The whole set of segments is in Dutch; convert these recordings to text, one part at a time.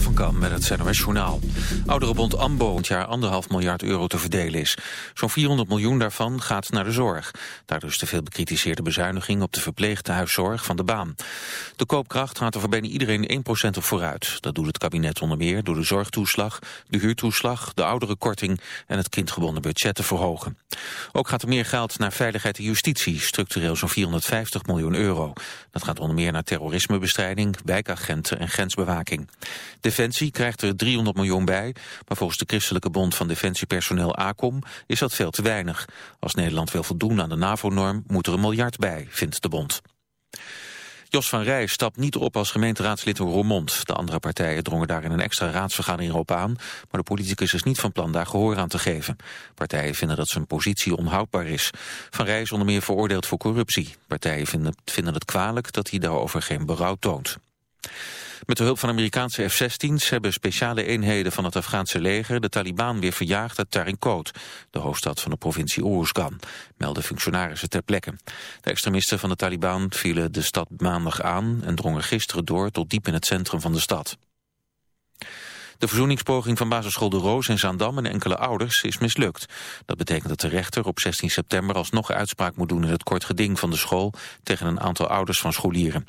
Van Kam met het NOS Journaal. Ouderenbond AMBO het jaar anderhalf miljard euro te verdelen is. Zo'n 400 miljoen daarvan gaat naar de zorg. Daardoor is de veel bekritiseerde bezuiniging op de verpleeghuiszorg van de baan. De koopkracht gaat er voor bijna iedereen 1% op vooruit. Dat doet het kabinet onder meer door de zorgtoeslag, de huurtoeslag, de ouderenkorting en het kindgebonden budget te verhogen. Ook gaat er meer geld naar veiligheid en justitie, structureel zo'n 450 miljoen euro. Dat gaat onder meer naar terrorismebestrijding, wijkagenten en grensbewaking. Defensie krijgt er 300 miljoen bij, maar volgens de Christelijke Bond van Defensiepersoneel ACOM is dat veel te weinig. Als Nederland wil voldoen aan de NAVO-norm moet er een miljard bij, vindt de bond. Jos van Rij stapt niet op als gemeenteraadslid in Roermond. De andere partijen drongen daar in een extra raadsvergadering op aan, maar de politicus is niet van plan daar gehoor aan te geven. Partijen vinden dat zijn positie onhoudbaar is. Van Rij is onder meer veroordeeld voor corruptie. Partijen vinden, vinden het kwalijk dat hij daarover geen berouw toont. Met de hulp van Amerikaanse F-16's hebben speciale eenheden van het Afghaanse leger de Taliban weer verjaagd uit Tarinkot, de hoofdstad van de provincie Uruzgan, melden functionarissen ter plekke. De extremisten van de Taliban vielen de stad maandag aan en drongen gisteren door tot diep in het centrum van de stad. De verzoeningspoging van basisschool De Roos in Zaandam en enkele ouders is mislukt. Dat betekent dat de rechter op 16 september alsnog uitspraak moet doen in het kort geding van de school tegen een aantal ouders van scholieren.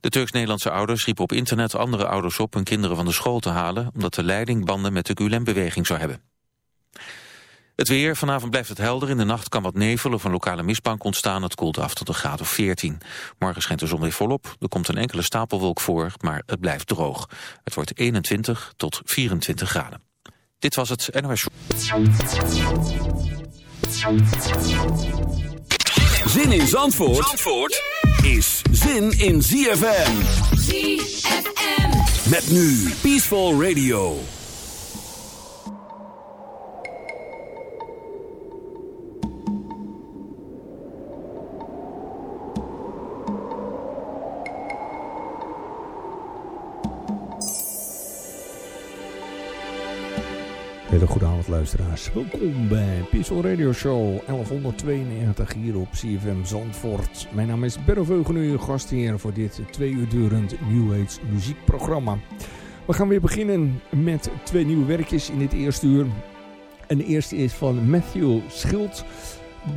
De Turks-Nederlandse ouders riepen op internet andere ouders op hun kinderen van de school te halen, omdat de leiding banden met de Gulen-beweging zou hebben. Het weer, vanavond blijft het helder. In de nacht kan wat nevel of een lokale mistbank ontstaan. Het koelt af tot een graad of 14. Morgen schijnt de zon weer volop. Er komt een enkele stapelwolk voor, maar het blijft droog. Het wordt 21 tot 24 graden. Dit was het NOS Zin in Zandvoort, Zandvoort? Is zin in ZFM. ZFM. Met nu Peaceful Radio. Hele goede luisteraars. Welkom bij Peaceful Radio Show 1192 hier op CFM Zandvoort. Mijn naam is Berro Veugenu, gastheer voor dit twee uur durend New Age muziekprogramma. We gaan weer beginnen met twee nieuwe werkjes in dit eerste uur. En de eerste is van Matthew Schild.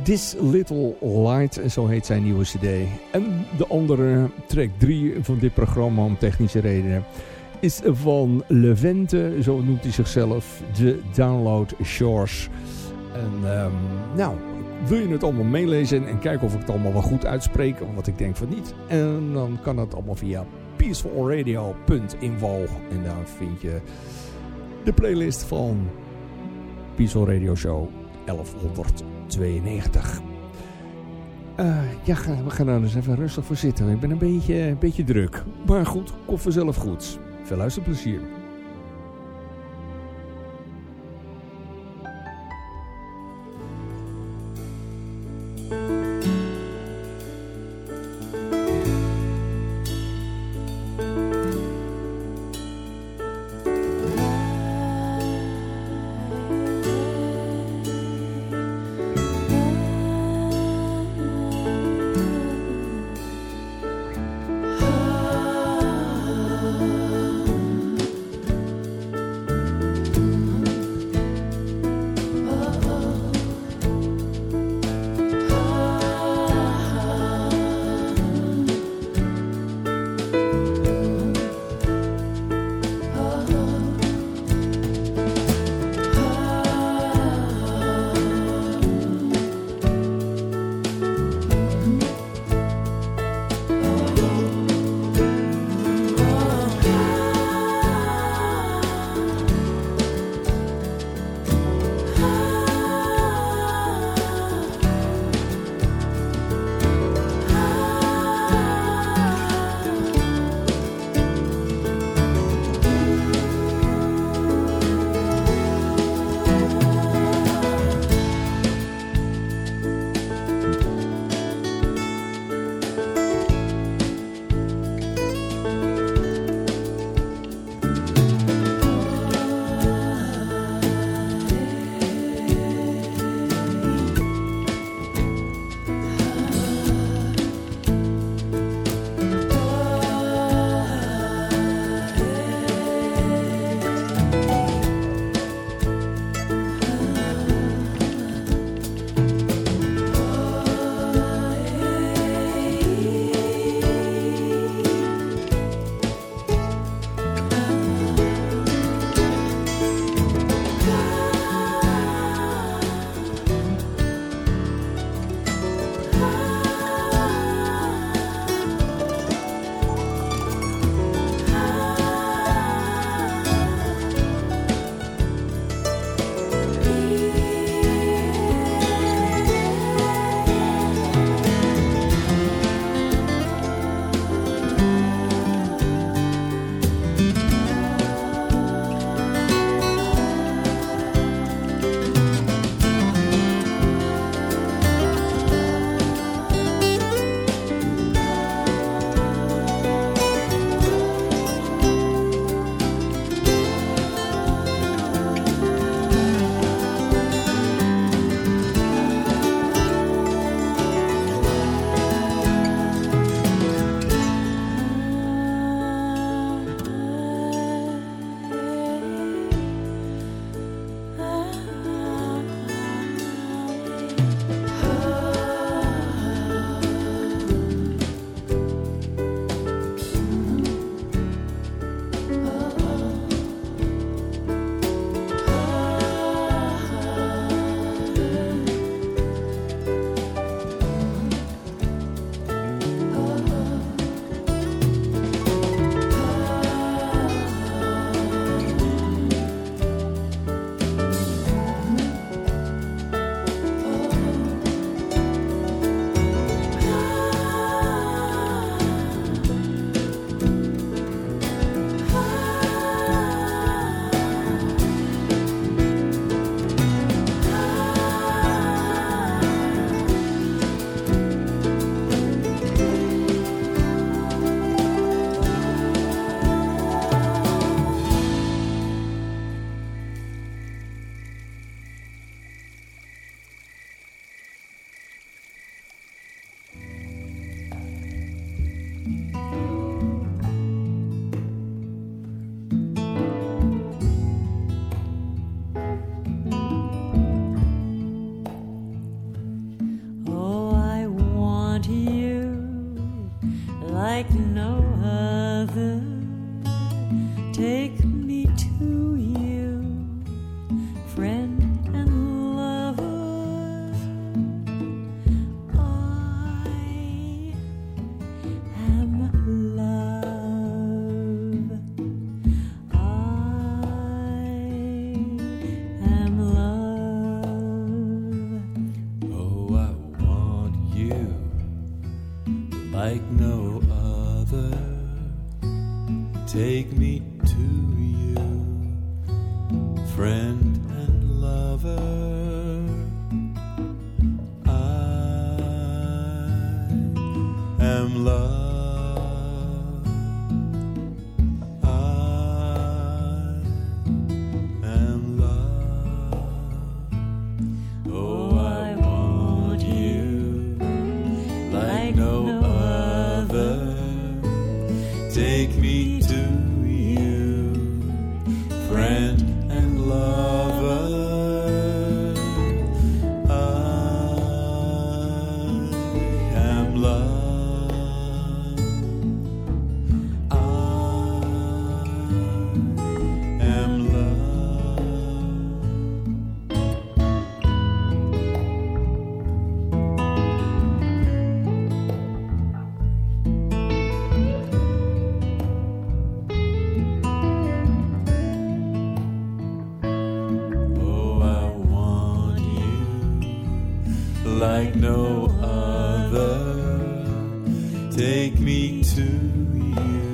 This Little Light, zo heet zijn nieuwe cd. En de andere, track 3 van dit programma om technische redenen is van Levente, zo noemt hij zichzelf, de Download Shores. En um, nou, wil je het allemaal meelezen en kijken of ik het allemaal wel goed uitspreek, want ik denk van niet. En dan kan het allemaal via peacefulradio.info en daar vind je de playlist van Peaceful Radio Show 1192. Uh, ja, we gaan er eens even rustig voor zitten. Ik ben een beetje, een beetje druk. Maar goed, komt vanzelf goed. Veel luisterplezier. like no other. Take me to you.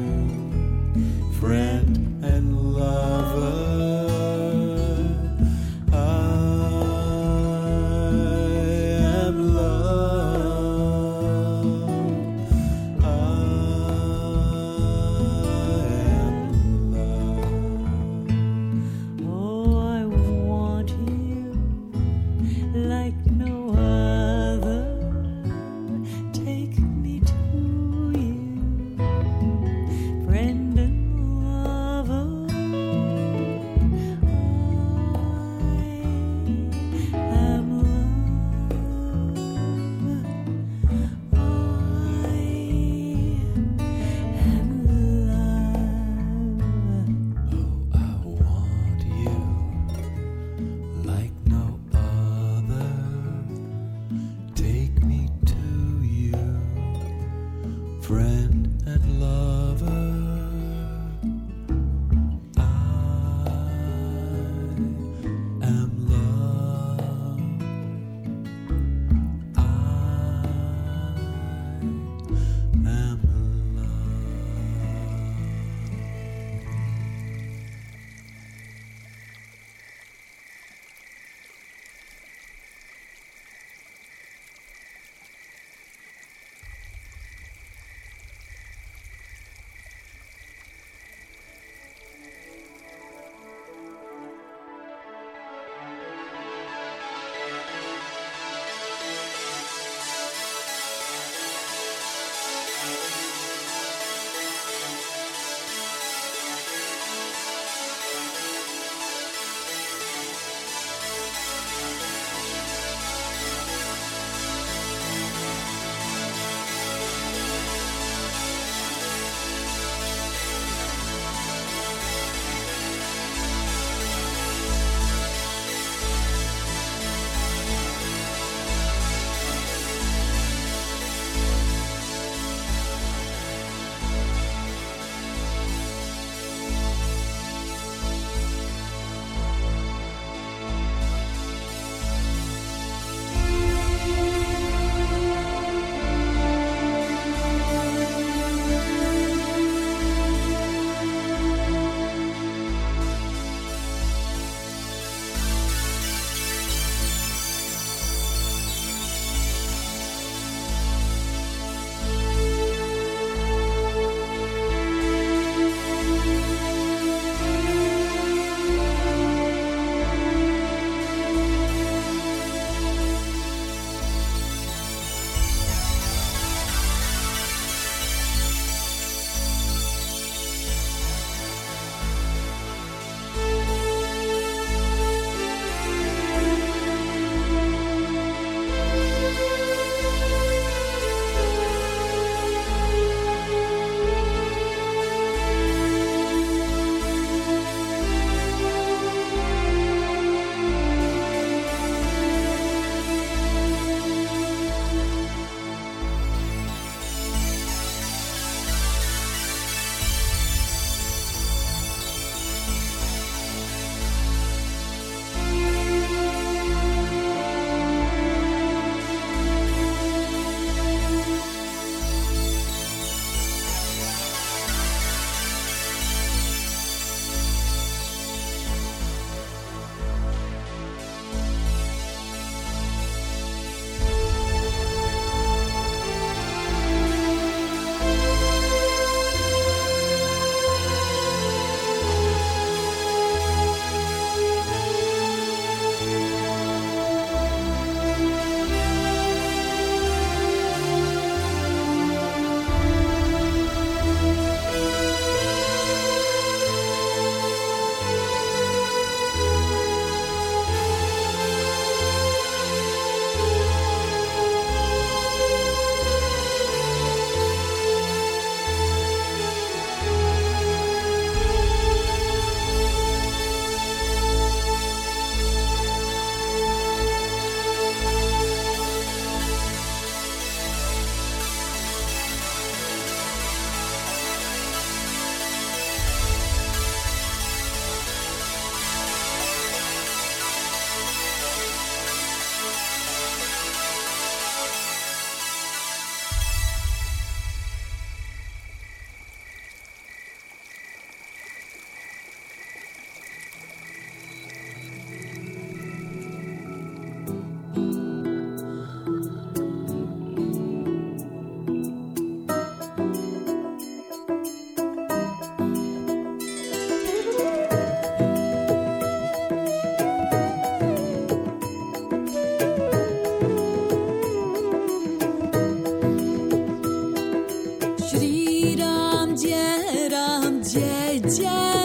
姐姐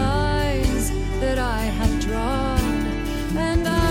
lines that I have drawn, and I.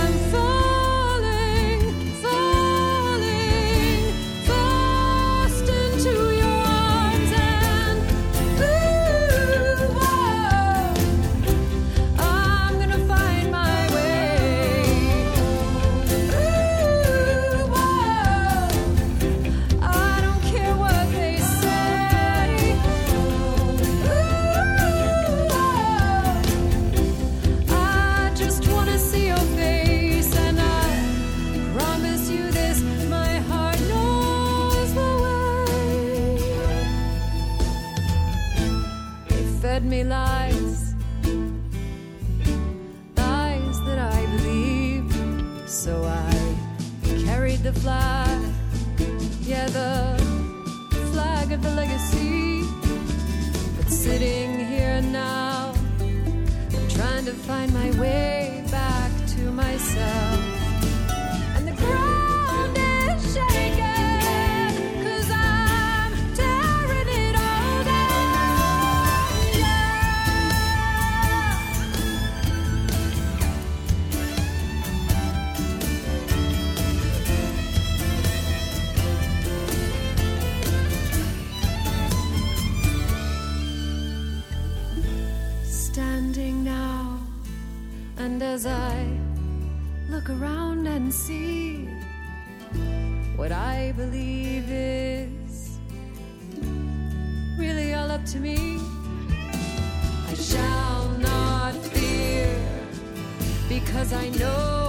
me lie. and see what I believe is really all up to me. I shall not fear because I know.